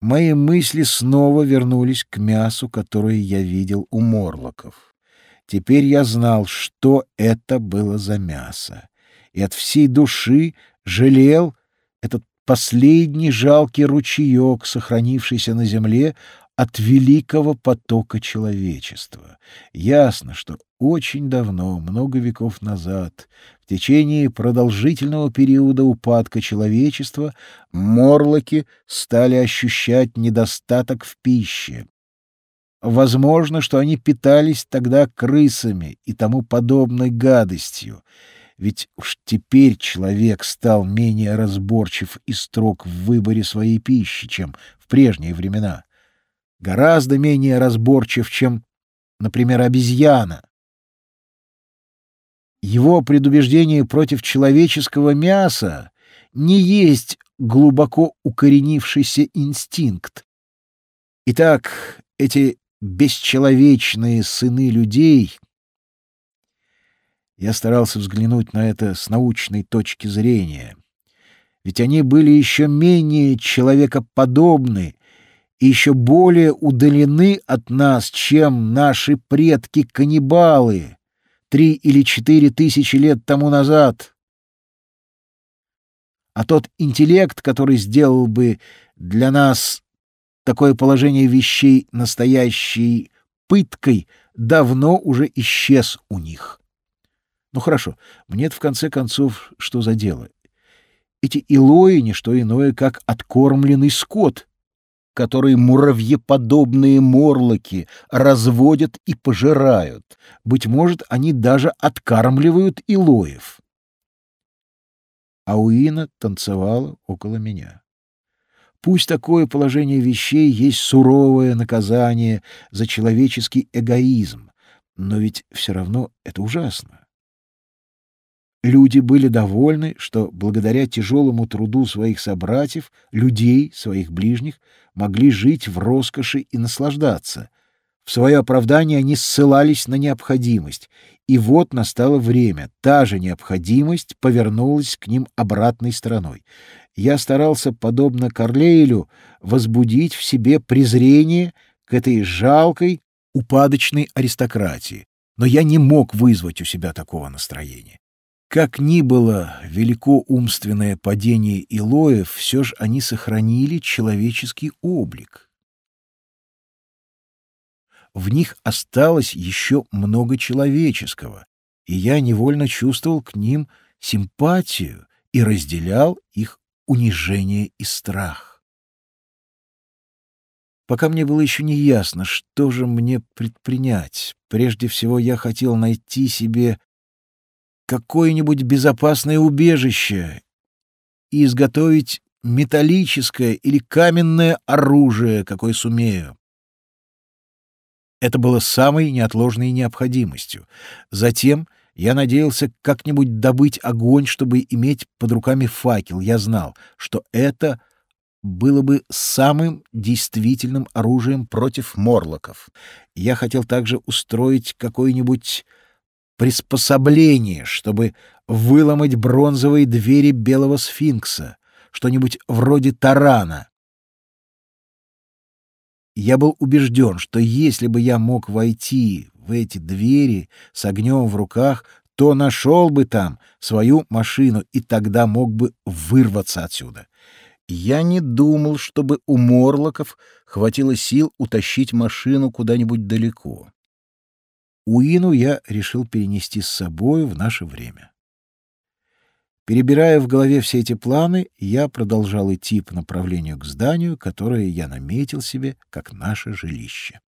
мои мысли снова вернулись к мясу, которое я видел у Морлоков. Теперь я знал, что это было за мясо, и от всей души жалел этот последний жалкий ручеек, сохранившийся на земле от великого потока человечества. Ясно, что очень давно, много веков назад, в течение продолжительного периода упадка человечества, морлоки стали ощущать недостаток в пище. Возможно, что они питались тогда крысами и тому подобной гадостью, ведь уж теперь человек стал менее разборчив и строг в выборе своей пищи, чем в прежние времена. Гораздо менее разборчив, чем, например, обезьяна. Его предубеждение против человеческого мяса не есть глубоко укоренившийся инстинкт. Итак, эти бесчеловечные сыны людей я старался взглянуть на это с научной точки зрения. Ведь они были еще менее человекоподобны и еще более удалены от нас, чем наши предки-каннибалы три или четыре тысячи лет тому назад. А тот интеллект, который сделал бы для нас такое положение вещей настоящей пыткой, давно уже исчез у них. Ну хорошо, мне в конце концов что за дело? Эти илои — не что иное, как откормленный скот, который муравьеподобные морлоки разводят и пожирают. Быть может, они даже откармливают илоев. Ауина танцевала около меня. Пусть такое положение вещей есть суровое наказание за человеческий эгоизм, но ведь все равно это ужасно. Люди были довольны, что благодаря тяжелому труду своих собратьев, людей, своих ближних, могли жить в роскоши и наслаждаться. В свое оправдание они ссылались на необходимость, и вот настало время, та же необходимость повернулась к ним обратной стороной. Я старался, подобно Карлейлю, возбудить в себе презрение к этой жалкой, упадочной аристократии, но я не мог вызвать у себя такого настроения. Как ни было велико умственное падение Илоев, все же они сохранили человеческий облик. В них осталось еще много человеческого, и я невольно чувствовал к ним симпатию и разделял их унижение и страх. Пока мне было еще не ясно, что же мне предпринять, прежде всего я хотел найти себе какое-нибудь безопасное убежище и изготовить металлическое или каменное оружие, какое сумею. Это было самой неотложной необходимостью. Затем я надеялся как-нибудь добыть огонь, чтобы иметь под руками факел. Я знал, что это было бы самым действительным оружием против морлоков. Я хотел также устроить какой-нибудь приспособление, чтобы выломать бронзовые двери белого сфинкса, что-нибудь вроде тарана. Я был убежден, что если бы я мог войти в эти двери с огнем в руках, то нашел бы там свою машину и тогда мог бы вырваться отсюда. Я не думал, чтобы у Морлоков хватило сил утащить машину куда-нибудь далеко. Уину я решил перенести с собой в наше время. Перебирая в голове все эти планы, я продолжал идти по направлению к зданию, которое я наметил себе как наше жилище.